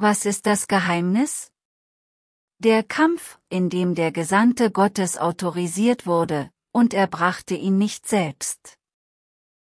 Was ist das Geheimnis? Der Kampf, in dem der Gesandte Gottes autorisiert wurde, und er brachte ihn nicht selbst.